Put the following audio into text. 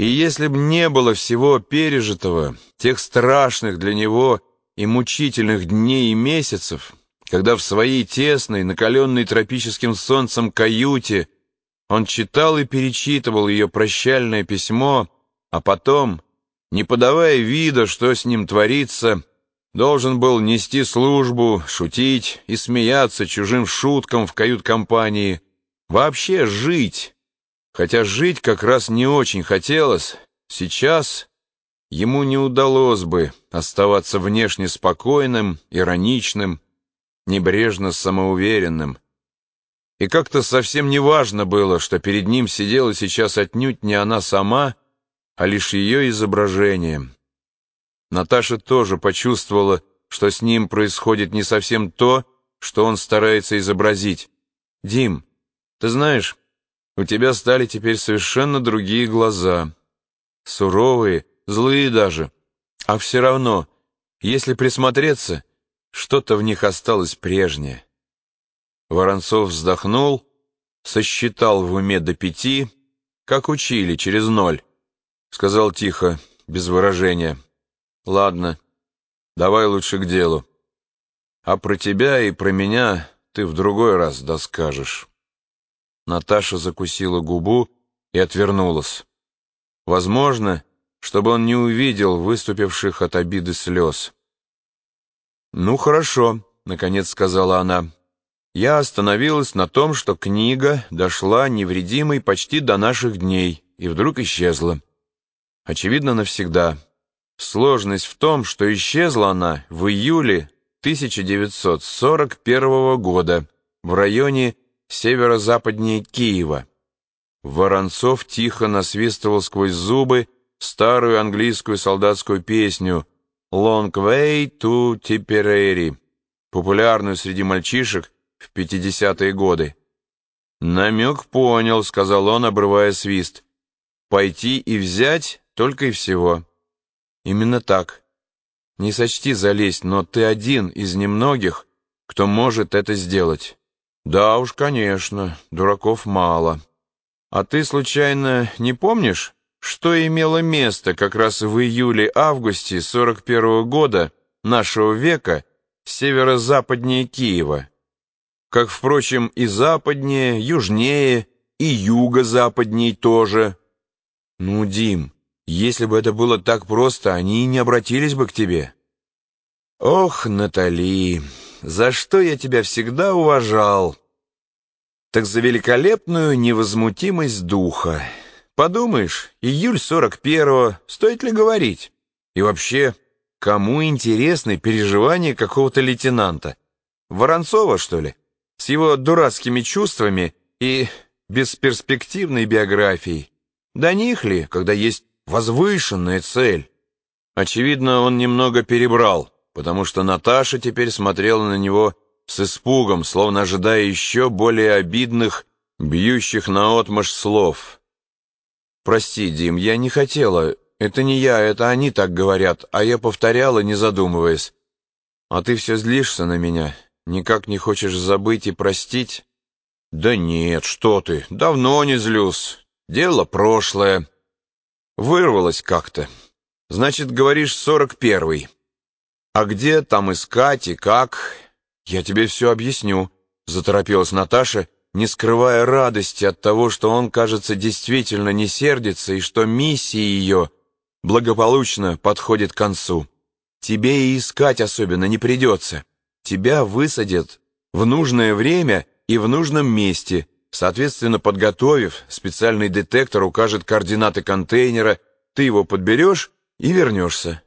И если б не было всего пережитого, тех страшных для него и мучительных дней и месяцев, когда в своей тесной, накаленной тропическим солнцем каюте он читал и перечитывал ее прощальное письмо, а потом, не подавая вида, что с ним творится, должен был нести службу, шутить и смеяться чужим шуткам в кают-компании, вообще жить, Хотя жить как раз не очень хотелось, сейчас ему не удалось бы оставаться внешне спокойным, ироничным, небрежно самоуверенным. И как-то совсем не важно было, что перед ним сидела сейчас отнюдь не она сама, а лишь ее изображение. Наташа тоже почувствовала, что с ним происходит не совсем то, что он старается изобразить. «Дим, ты знаешь, у тебя стали теперь совершенно другие глаза. Суровые, злые даже. А все равно, если присмотреться, что-то в них осталось прежнее. Воронцов вздохнул, сосчитал в уме до пяти, как учили, через ноль. Сказал тихо, без выражения. «Ладно, давай лучше к делу. А про тебя и про меня ты в другой раз доскажешь». Наташа закусила губу и отвернулась. Возможно, чтобы он не увидел выступивших от обиды слез. «Ну, хорошо», — наконец сказала она. «Я остановилась на том, что книга дошла невредимой почти до наших дней и вдруг исчезла. Очевидно, навсегда. Сложность в том, что исчезла она в июле 1941 года в районе северо-западнее Киева. Воронцов тихо насвистывал сквозь зубы старую английскую солдатскую песню «Long way to Tipperary», популярную среди мальчишек в 50-е годы. «Намек понял», — сказал он, обрывая свист. «Пойти и взять только и всего». «Именно так. Не сочти залезть, но ты один из немногих, кто может это сделать». «Да уж, конечно, дураков мало. А ты, случайно, не помнишь, что имело место как раз в июле-августе 41 -го года нашего века северо-западнее Киева? Как, впрочем, и западнее, южнее, и юго-западней тоже. Ну, Дим, если бы это было так просто, они не обратились бы к тебе». «Ох, Натали!» За что я тебя всегда уважал. Так за великолепную невозмутимость духа. Подумаешь, июль сорок первого, стоит ли говорить? И вообще, кому интересны переживания какого-то лейтенанта? Воронцова, что ли? С его дурацкими чувствами и бесперспективной биографией. До них ли, когда есть возвышенная цель? Очевидно, он немного перебрал потому что Наташа теперь смотрела на него с испугом, словно ожидая еще более обидных, бьющих наотмашь слов. «Прости, Дим, я не хотела. Это не я, это они так говорят, а я повторяла, не задумываясь. А ты все злишься на меня, никак не хочешь забыть и простить?» «Да нет, что ты, давно не злюсь. Дело прошлое. Вырвалось как-то. Значит, говоришь, сорок первый». «А где там искать и как?» «Я тебе все объясню», — заторопилась Наташа, не скрывая радости от того, что он, кажется, действительно не сердится и что миссия ее благополучно подходит к концу. Тебе и искать особенно не придется. Тебя высадят в нужное время и в нужном месте. Соответственно, подготовив, специальный детектор укажет координаты контейнера, ты его подберешь и вернешься.